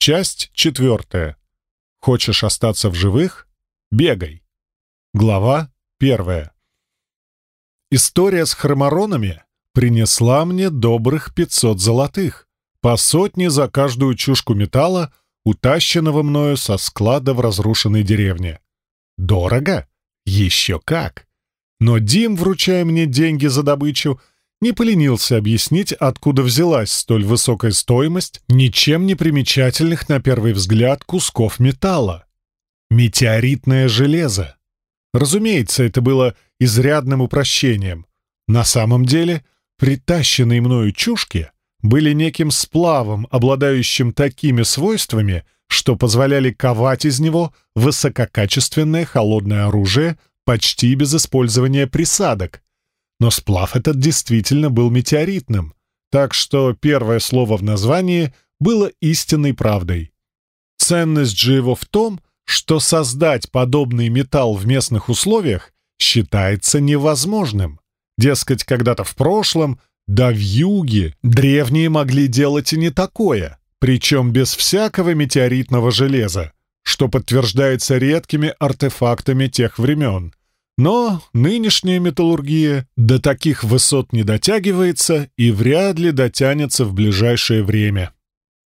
Часть четвертая. Хочешь остаться в живых? Бегай. Глава первая. История с хроморонами принесла мне добрых 500 золотых, по сотне за каждую чушку металла, утащенного мною со склада в разрушенной деревне. Дорого? Еще как! Но Дим, вручая мне деньги за добычу, не поленился объяснить, откуда взялась столь высокая стоимость ничем не примечательных на первый взгляд кусков металла. Метеоритное железо. Разумеется, это было изрядным упрощением. На самом деле, притащенные мною чушки были неким сплавом, обладающим такими свойствами, что позволяли ковать из него высококачественное холодное оружие почти без использования присадок, но сплав этот действительно был метеоритным, так что первое слово в названии было истинной правдой. Ценность же его в том, что создать подобный металл в местных условиях считается невозможным. Дескать, когда-то в прошлом, да в юге, древние могли делать и не такое, причем без всякого метеоритного железа, что подтверждается редкими артефактами тех времен. Но нынешняя металлургия до таких высот не дотягивается и вряд ли дотянется в ближайшее время.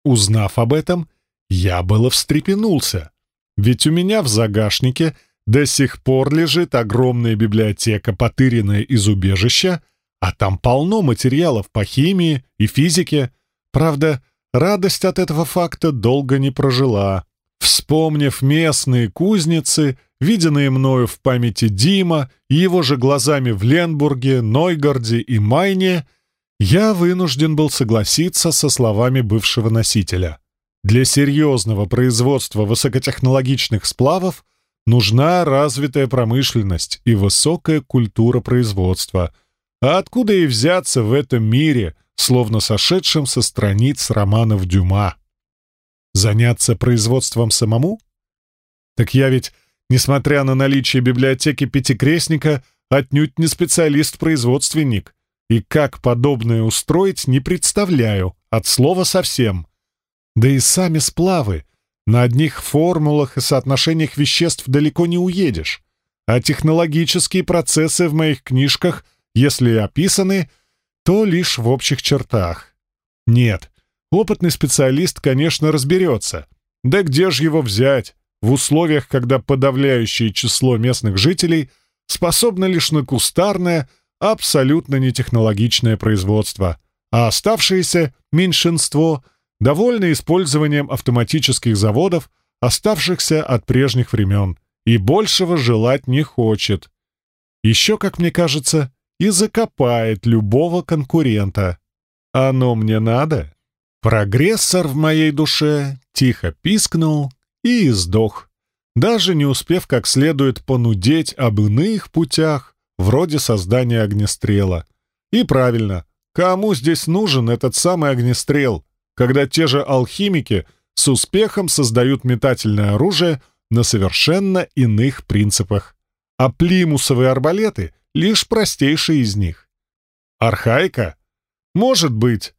Узнав об этом, я было встрепенулся, ведь у меня в загашнике до сих пор лежит огромная библиотека, потыренная из убежища, а там полно материалов по химии и физике. Правда, радость от этого факта долго не прожила. Вспомнив местные кузницы — виденные мною в памяти Дима и его же глазами в Ленбурге, Нойгарде и Майне, я вынужден был согласиться со словами бывшего носителя. Для серьезного производства высокотехнологичных сплавов нужна развитая промышленность и высокая культура производства. А откуда и взяться в этом мире, словно сошедшем со страниц романов Дюма? Заняться производством самому? Так я ведь Несмотря на наличие библиотеки Пятикрестника, отнюдь не специалист-производственник. И как подобное устроить, не представляю, от слова совсем. Да и сами сплавы. На одних формулах и соотношениях веществ далеко не уедешь. А технологические процессы в моих книжках, если описаны, то лишь в общих чертах. Нет, опытный специалист, конечно, разберется. Да где же его взять? В условиях, когда подавляющее число местных жителей способно лишь на кустарное, абсолютно нетехнологичное производство, а оставшееся меньшинство довольно использованием автоматических заводов, оставшихся от прежних времен, и большего желать не хочет. Еще, как мне кажется, и закопает любого конкурента. Оно мне надо? Прогрессор в моей душе тихо пискнул и сдох, даже не успев как следует понудеть об иных путях, вроде создания огнестрела. И правильно, кому здесь нужен этот самый огнестрел, когда те же алхимики с успехом создают метательное оружие на совершенно иных принципах, а плимусовые арбалеты — лишь простейшие из них. Архаика? Может быть,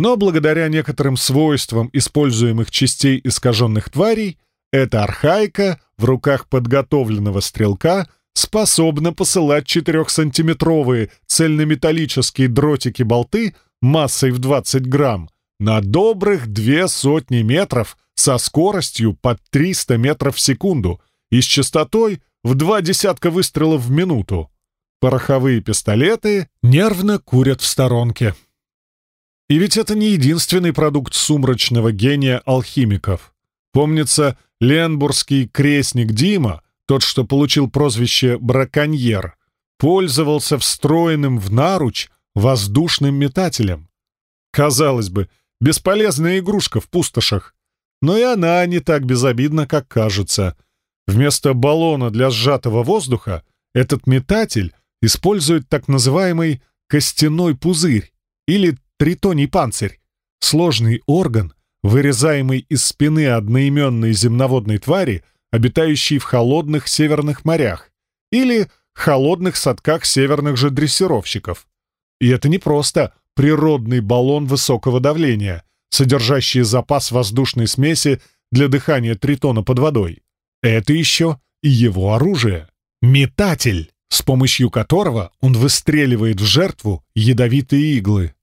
но благодаря некоторым свойствам используемых частей искаженных тварей, эта архаика в руках подготовленного стрелка способна посылать 4-сантиметровые цельнометаллические дротики-болты массой в 20 грамм на добрых две сотни метров со скоростью под 300 метров в секунду и с частотой в два десятка выстрелов в минуту. Пороховые пистолеты нервно курят в сторонке. И ведь это не единственный продукт сумрачного гения алхимиков. Помнится, ленбургский крестник Дима, тот, что получил прозвище «браконьер», пользовался встроенным в наруч воздушным метателем. Казалось бы, бесполезная игрушка в пустошах, но и она не так безобидна, как кажется. Вместо баллона для сжатого воздуха этот метатель использует так называемый костяной пузырь или тритоний панцирь, сложный орган, вырезаемый из спины одноименной земноводной твари, обитающей в холодных северных морях, или холодных садках северных же дрессировщиков. И это не просто природный баллон высокого давления, содержащие запас воздушной смеси для дыхания тритона под водой. Это еще и его оружие. Метатель, с помощью которого он выстреливает в жертву ядовитые иглы.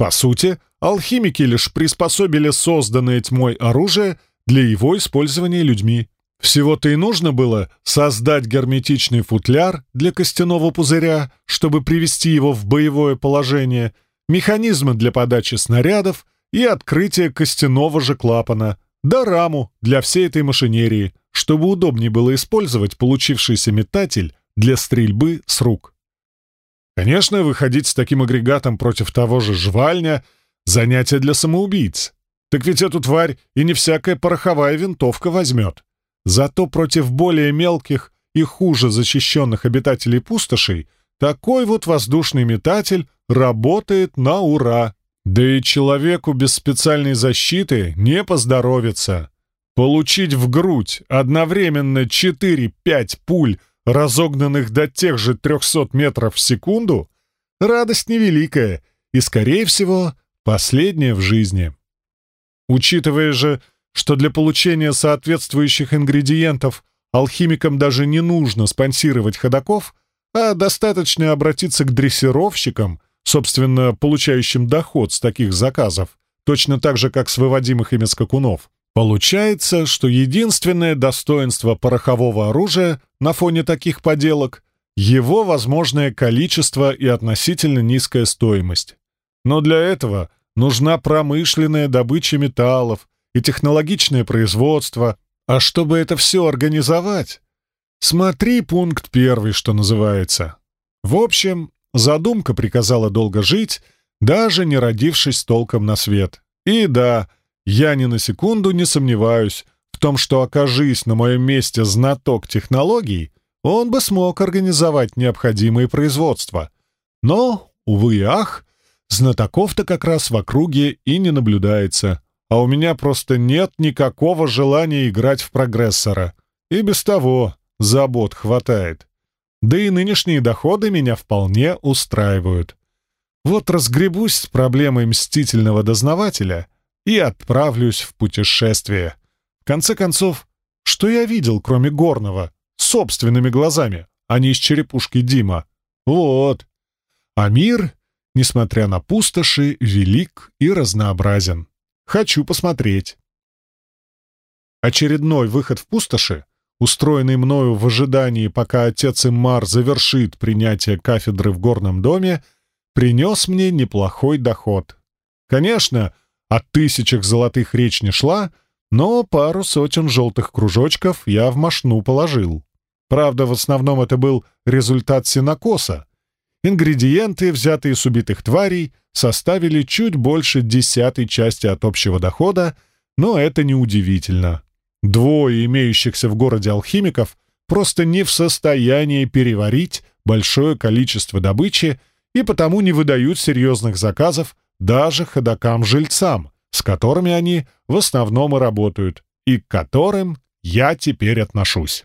По сути, алхимики лишь приспособили созданное тьмой оружие для его использования людьми. Всего-то и нужно было создать герметичный футляр для костяного пузыря, чтобы привести его в боевое положение, механизмы для подачи снарядов и открытие костяного же клапана, да раму для всей этой машинерии, чтобы удобнее было использовать получившийся метатель для стрельбы с рук. Конечно, выходить с таким агрегатом против того же жвальня — занятие для самоубийц. Так ведь эту тварь и не всякая пороховая винтовка возьмет. Зато против более мелких и хуже защищенных обитателей пустошей такой вот воздушный метатель работает на ура. Да и человеку без специальной защиты не поздоровится. Получить в грудь одновременно 4-5 пуль, разогнанных до тех же 300 метров в секунду, радость невеликая и, скорее всего, последняя в жизни. Учитывая же, что для получения соответствующих ингредиентов алхимикам даже не нужно спонсировать ходаков, а достаточно обратиться к дрессировщикам, собственно, получающим доход с таких заказов, точно так же, как с выводимых ими скакунов. Получается, что единственное достоинство порохового оружия на фоне таких поделок — его возможное количество и относительно низкая стоимость. Но для этого нужна промышленная добыча металлов, и технологичное производство. А чтобы это все организовать, смотри пункт первый, что называется. В общем, задумка приказала долго жить, даже не родившись толком на свет. И да, я ни на секунду не сомневаюсь в том, что, окажись на моем месте знаток технологий, он бы смог организовать необходимые производства. Но, увы и ах, знатоков-то как раз в округе и не наблюдается а у меня просто нет никакого желания играть в прогрессора. И без того забот хватает. Да и нынешние доходы меня вполне устраивают. Вот разгребусь с проблемой мстительного дознавателя и отправлюсь в путешествие. В конце концов, что я видел, кроме горного, собственными глазами, а не из черепушки Дима? Вот. А мир, несмотря на пустоши, велик и разнообразен. Хочу посмотреть. Очередной выход в пустоши, устроенный мною в ожидании, пока отец Иммар завершит принятие кафедры в горном доме, принес мне неплохой доход. Конечно, о тысячах золотых речь не шла, но пару сотен желтых кружочков я в мошну положил. Правда, в основном это был результат синокоса, Ингредиенты, взятые с убитых тварей, составили чуть больше десятой части от общего дохода, но это неудивительно. Двое имеющихся в городе алхимиков просто не в состоянии переварить большое количество добычи и потому не выдают серьезных заказов даже ходокам-жильцам, с которыми они в основном и работают, и к которым я теперь отношусь.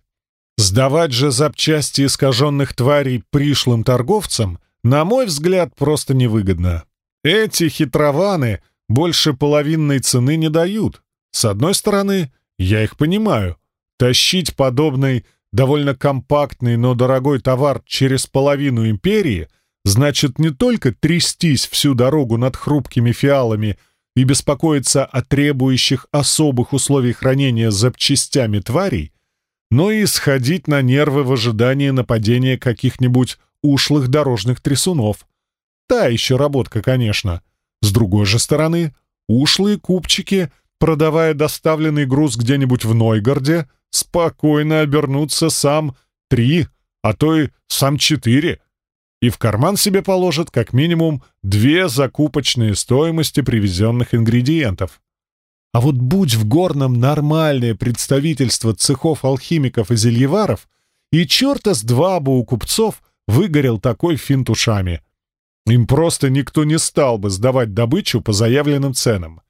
Сдавать же запчасти искаженных тварей пришлым торговцам, на мой взгляд, просто невыгодно. Эти хитрованы больше половинной цены не дают. С одной стороны, я их понимаю. Тащить подобный, довольно компактный, но дорогой товар через половину империи значит не только трястись всю дорогу над хрупкими фиалами и беспокоиться о требующих особых условий хранения запчастями тварей, но и сходить на нервы в ожидании нападения каких-нибудь ушлых дорожных трясунов. Та еще работка, конечно. С другой же стороны, ушлые купчики, продавая доставленный груз где-нибудь в Нойгорде, спокойно обернутся сам три, а то и сам четыре, и в карман себе положат как минимум две закупочные стоимости привезенных ингредиентов. А вот будь в Горном нормальное представительство цехов алхимиков и зельеваров, и черта с два бы у купцов выгорел такой финт ушами. Им просто никто не стал бы сдавать добычу по заявленным ценам.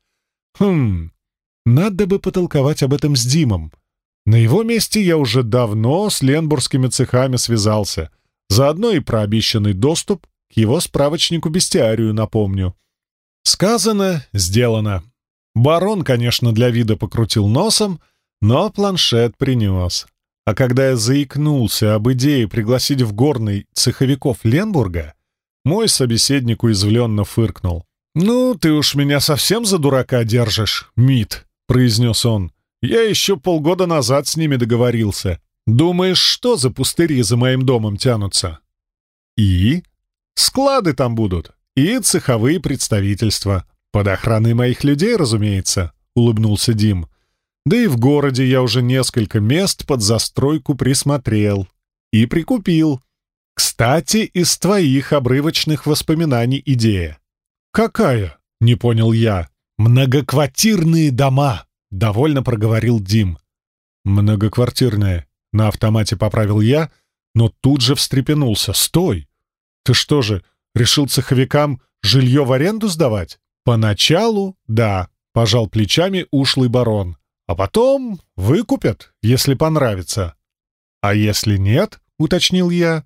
Хм, надо бы потолковать об этом с Димом. На его месте я уже давно с ленбургскими цехами связался. Заодно и про обещанный доступ к его справочнику-бестиарию напомню. Сказано, сделано. Барон, конечно, для вида покрутил носом, но планшет принес. А когда я заикнулся об идее пригласить в горный цеховиков Ленбурга, мой собеседник уязвленно фыркнул. «Ну, ты уж меня совсем за дурака держишь, Мит», — произнес он. «Я еще полгода назад с ними договорился. Думаешь, что за пустыри за моим домом тянутся?» «И?» «Склады там будут. И цеховые представительства. Под охраной моих людей, разумеется», — улыбнулся Дим. «Да и в городе я уже несколько мест под застройку присмотрел. И прикупил. Кстати, из твоих обрывочных воспоминаний идея». «Какая?» — не понял я. «Многоквартирные дома», — довольно проговорил Дим. «Многоквартирные», — на автомате поправил я, но тут же встрепенулся. «Стой! Ты что же, решил цеховикам жилье в аренду сдавать?» «Поначалу, да», — пожал плечами ушлый барон. «А потом выкупят, если понравится». «А если нет?» — уточнил я.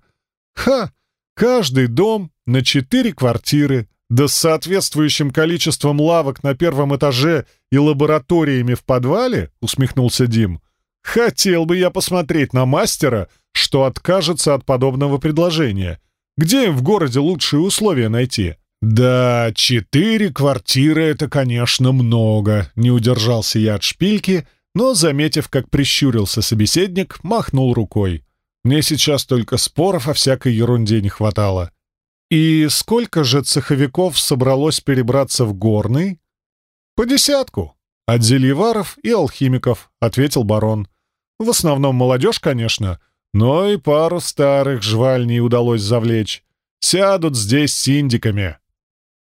«Ха! Каждый дом на четыре квартиры, да с соответствующим количеством лавок на первом этаже и лабораториями в подвале?» — усмехнулся Дим. «Хотел бы я посмотреть на мастера, что откажется от подобного предложения. Где им в городе лучшие условия найти?» «Да, четыре квартиры — это, конечно, много», — не удержался я от шпильки, но, заметив, как прищурился собеседник, махнул рукой. Мне сейчас только споров о всякой ерунде не хватало. «И сколько же цеховиков собралось перебраться в Горный?» «По десятку. От зельеваров и алхимиков», — ответил барон. «В основном молодежь, конечно, но и пару старых жвальней удалось завлечь. Сядут здесь синдиками».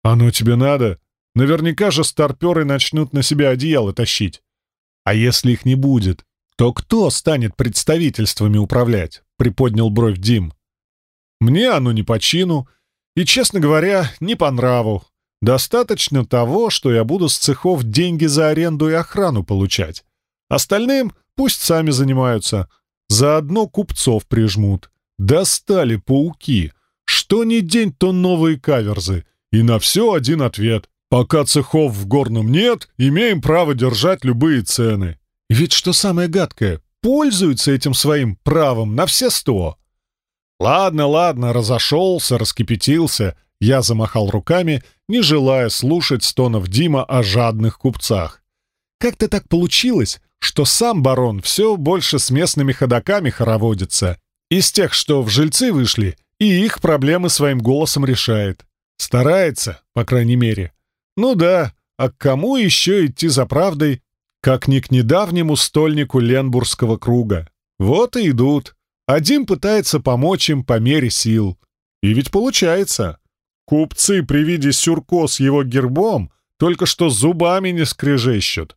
«Оно тебе надо? Наверняка же старперы начнут на себя одеяло тащить. А если их не будет, то кто станет представительствами управлять?» — приподнял бровь Дим. «Мне оно не по чину и, честно говоря, не по нраву. Достаточно того, что я буду с цехов деньги за аренду и охрану получать. Остальным пусть сами занимаются. Заодно купцов прижмут. Достали пауки. Что ни день, то новые каверзы. И на все один ответ. Пока цехов в горном нет, имеем право держать любые цены. Ведь что самое гадкое, пользуются этим своим правом на все сто. Ладно, ладно, разошелся, раскипятился. Я замахал руками, не желая слушать стонов Дима о жадных купцах. Как-то так получилось, что сам барон все больше с местными ходаками хороводится. Из тех, что в жильцы вышли, и их проблемы своим голосом решает. Старается, по крайней мере. Ну да, а к кому еще идти за правдой, как не к недавнему стольнику Ленбургского круга? Вот и идут. Один пытается помочь им по мере сил. И ведь получается. Купцы при виде сюрко с его гербом только что зубами не скрежещут.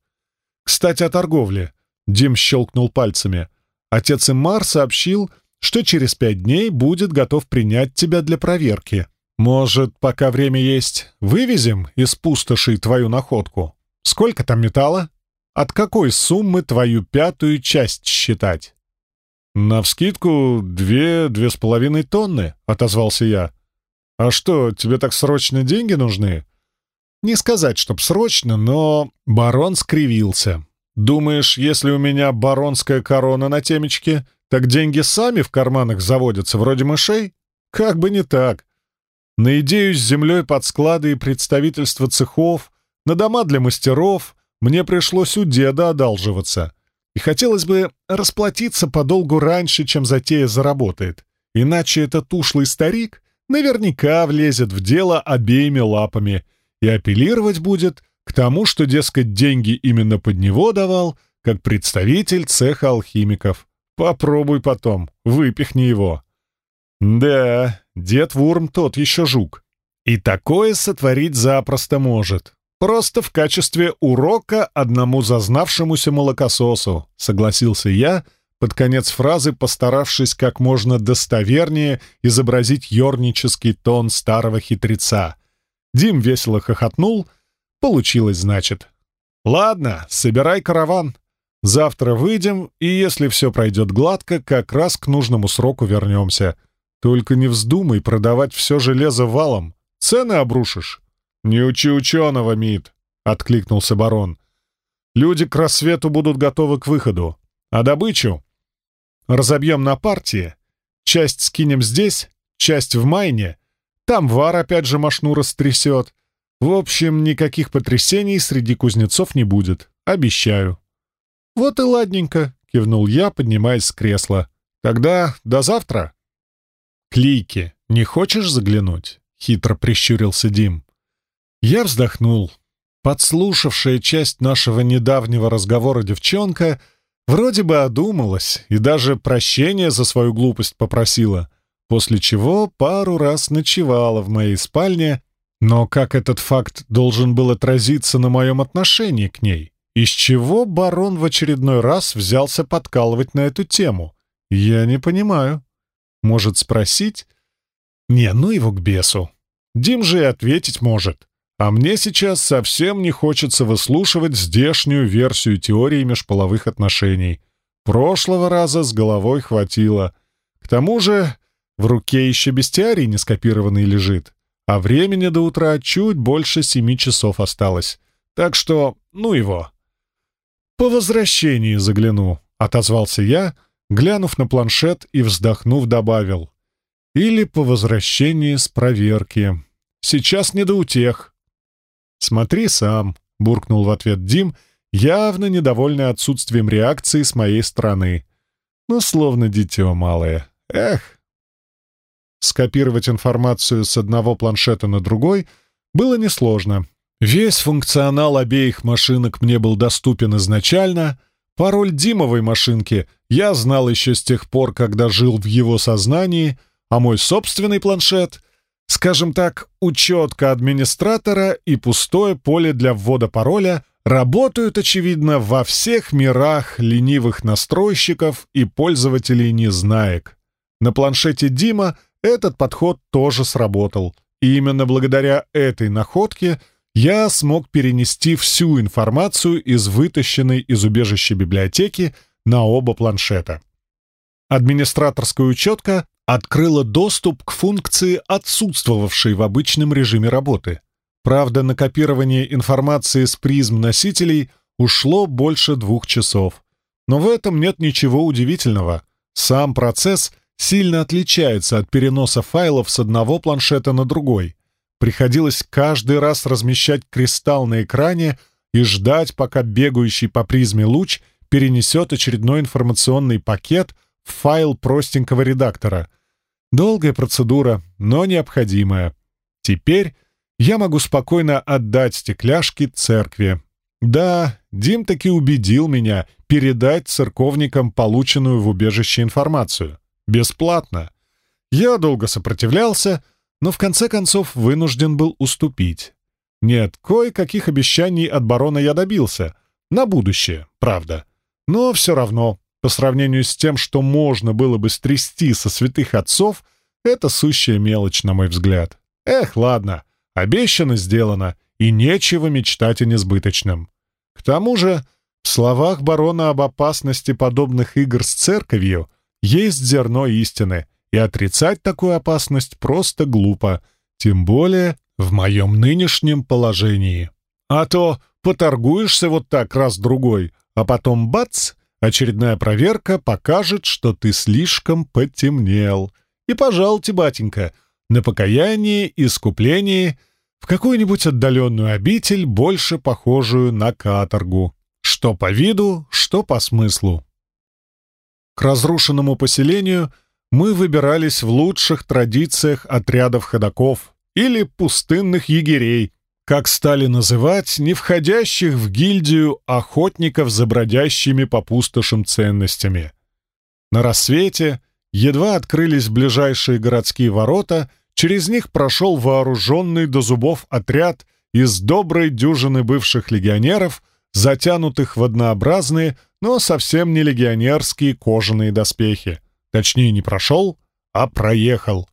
Кстати, о торговле. Дим щелкнул пальцами. Отец Имар сообщил, что через пять дней будет готов принять тебя для проверки. «Может, пока время есть, вывезем из пустоши твою находку? Сколько там металла? От какой суммы твою пятую часть считать?» «Навскидку две-две с половиной тонны», — отозвался я. «А что, тебе так срочно деньги нужны?» «Не сказать, чтоб срочно, но...» Барон скривился. «Думаешь, если у меня баронская корона на темечке, так деньги сами в карманах заводятся, вроде мышей? Как бы не так. На идею с землей под склады и представительство цехов, на дома для мастеров мне пришлось у деда одалживаться. И хотелось бы расплатиться подолгу раньше, чем затея заработает. Иначе этот ушлый старик наверняка влезет в дело обеими лапами и апеллировать будет к тому, что, дескать, деньги именно под него давал, как представитель цеха алхимиков. Попробуй потом, выпихни его. Да, дед Вурм тот еще жук. И такое сотворить запросто может. Просто в качестве урока одному зазнавшемуся молокососу, согласился я, под конец фразы постаравшись как можно достовернее изобразить ёрнический тон старого хитреца. Дим весело хохотнул. Получилось, значит. «Ладно, собирай караван. Завтра выйдем, и если все пройдет гладко, как раз к нужному сроку вернемся. Только не вздумай продавать все железо валом. Цены обрушишь. Не учи ученого, Мид. — откликнулся барон. «Люди к рассвету будут готовы к выходу. А добычу разобьем на партии. Часть скинем здесь, часть в майне. Там вар опять же машну растрясет. В общем, никаких потрясений среди кузнецов не будет. Обещаю». «Вот и ладненько», — кивнул я, поднимаясь с кресла. «Тогда до завтра». «Клейки, не хочешь заглянуть?» — хитро прищурился Дим. Я вздохнул. Подслушавшая часть нашего недавнего разговора девчонка вроде бы одумалась и даже прощения за свою глупость попросила, после чего пару раз ночевала в моей спальне, но как этот факт должен был отразиться на моем отношении к ней? Из чего барон в очередной раз взялся подкалывать на эту тему? Я не понимаю. Может спросить? Не, ну его к бесу. Дим же и ответить может. А мне сейчас совсем не хочется выслушивать здешнюю версию теории межполовых отношений. Прошлого раза с головой хватило. К тому же в руке еще бестиарий не скопированный лежит, а времени до утра чуть больше семи часов осталось. Так что, ну его. «По возвращении загляну», — отозвался я, глянув на планшет и вздохнув добавил. «Или по возвращении с проверки. Сейчас не до утех». «Смотри сам», — буркнул в ответ Дим, явно недовольный отсутствием реакции с моей стороны. Ну, словно дитё малое. Эх! Скопировать информацию с одного планшета на другой было несложно. Весь функционал обеих машинок мне был доступен изначально. Пароль Димовой машинки я знал еще с тех пор, когда жил в его сознании, а мой собственный планшет — Скажем так, учетка администратора и пустое поле для ввода пароля работают, очевидно, во всех мирах ленивых настройщиков и пользователей незнаек. На планшете Дима этот подход тоже сработал, и именно благодаря этой находке я смог перенести всю информацию из вытащенной из убежища библиотеки на оба планшета. Администраторская учетка открыла доступ к функции, отсутствовавшей в обычном режиме работы. Правда, на копирование информации с призм носителей ушло больше двух часов. Но в этом нет ничего удивительного. Сам процесс сильно отличается от переноса файлов с одного планшета на другой. Приходилось каждый раз размещать кристалл на экране и ждать, пока бегающий по призме луч перенесет очередной информационный пакет в файл простенького редактора — Долгая процедура, но необходимая. Теперь я могу спокойно отдать стекляшки церкви. Да, Дим таки убедил меня передать церковникам полученную в убежище информацию. Бесплатно. Я долго сопротивлялся, но в конце концов вынужден был уступить. Нет, кое-каких обещаний от барона я добился. На будущее, правда. Но все равно по сравнению с тем, что можно было бы стрясти со святых отцов, это сущая мелочь, на мой взгляд. Эх, ладно, обещано сделано, и нечего мечтать о несбыточном. К тому же, в словах барона об опасности подобных игр с церковью есть зерно истины, и отрицать такую опасность просто глупо, тем более в моем нынешнем положении. А то поторгуешься вот так раз-другой, а потом бац, Очередная проверка покажет, что ты слишком потемнел. И, пожалуйте, батенька, на покаяние и искупление в какую-нибудь отдаленную обитель, больше похожую на каторгу. Что по виду, что по смыслу. К разрушенному поселению мы выбирались в лучших традициях отрядов ходаков или пустынных егерей, как стали называть не входящих в гильдию охотников за бродящими по пустошам ценностями. На рассвете едва открылись ближайшие городские ворота, через них прошел вооруженный до зубов отряд из доброй дюжины бывших легионеров, затянутых в однообразные, но совсем не легионерские кожаные доспехи. Точнее, не прошел, а проехал.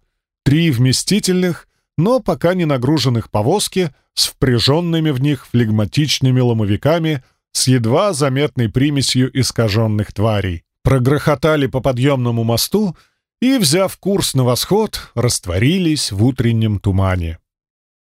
Три вместительных но пока не нагруженных повозки с впряженными в них флегматичными ломовиками с едва заметной примесью искаженных тварей. Прогрохотали по подъемному мосту и, взяв курс на восход, растворились в утреннем тумане.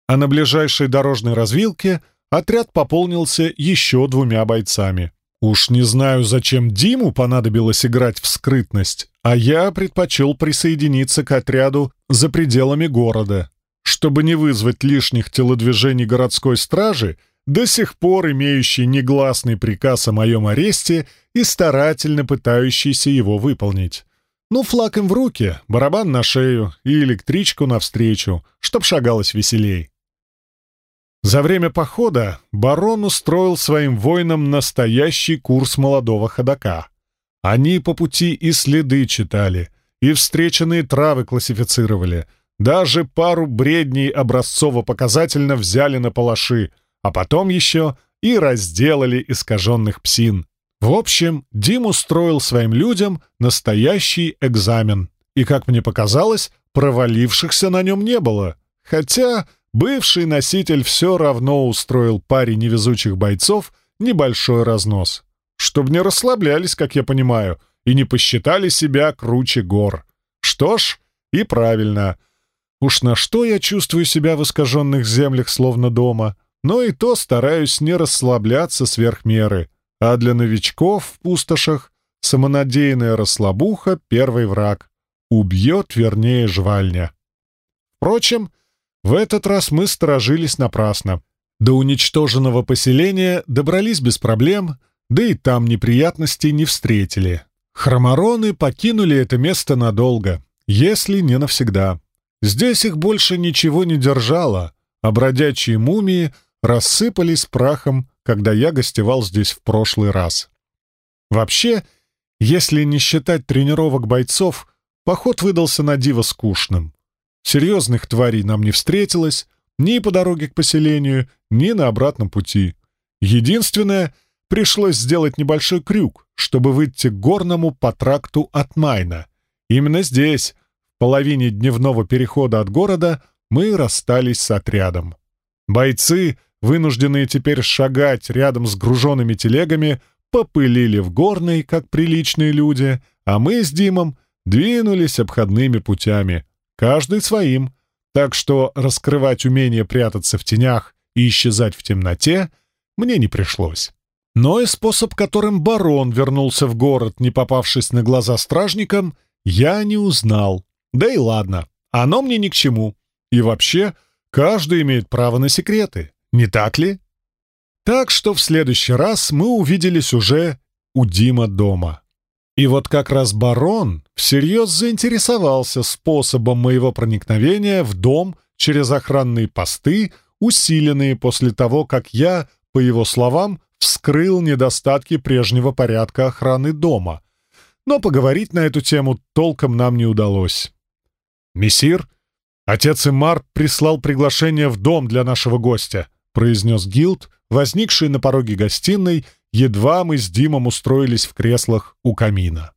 А на ближайшей дорожной развилке отряд пополнился еще двумя бойцами. Уж не знаю, зачем Диму понадобилось играть в скрытность, а я предпочел присоединиться к отряду за пределами города, чтобы не вызвать лишних телодвижений городской стражи, до сих пор имеющий негласный приказ о моем аресте и старательно пытающийся его выполнить. Ну, флаг им в руки, барабан на шею и электричку навстречу, чтоб шагалось веселей. За время похода барон устроил своим воинам настоящий курс молодого ходока. Они по пути и следы читали, и встреченные травы классифицировали, даже пару бредней образцово-показательно взяли на палаши, а потом еще и разделали искаженных псин. В общем, Дим устроил своим людям настоящий экзамен, и, как мне показалось, провалившихся на нем не было, хотя Бывший носитель все равно устроил паре невезучих бойцов небольшой разнос. Чтобы не расслаблялись, как я понимаю, и не посчитали себя круче гор. Что ж, и правильно. Уж на что я чувствую себя в искаженных землях словно дома, но и то стараюсь не расслабляться сверх меры. А для новичков в пустошах самонадеянная расслабуха — первый враг. Убьет, вернее, жвальня. Впрочем, в этот раз мы сторожились напрасно. До уничтоженного поселения добрались без проблем, да и там неприятностей не встретили. Хромороны покинули это место надолго, если не навсегда. Здесь их больше ничего не держало, а бродячие мумии рассыпались прахом, когда я гостевал здесь в прошлый раз. Вообще, если не считать тренировок бойцов, поход выдался на диво скучным. Серьезных тварей нам не встретилось ни по дороге к поселению, ни на обратном пути. Единственное, пришлось сделать небольшой крюк, чтобы выйти к горному по тракту от Майна. Именно здесь, в половине дневного перехода от города, мы расстались с отрядом. Бойцы, вынужденные теперь шагать рядом с груженными телегами, попылили в горной, как приличные люди, а мы с Димом двинулись обходными путями — каждый своим, так что раскрывать умение прятаться в тенях и исчезать в темноте мне не пришлось. Но и способ, которым барон вернулся в город, не попавшись на глаза стражникам, я не узнал. Да и ладно, оно мне ни к чему. И вообще, каждый имеет право на секреты, не так ли? Так что в следующий раз мы увиделись уже у Дима дома. И вот как раз барон всерьез заинтересовался способом моего проникновения в дом через охранные посты, усиленные после того, как я, по его словам, вскрыл недостатки прежнего порядка охраны дома. Но поговорить на эту тему толком нам не удалось. «Мессир, отец Имар прислал приглашение в дом для нашего гостя», произнес Гилд, возникший на пороге гостиной едва мы с Димом устроились в креслах у камина.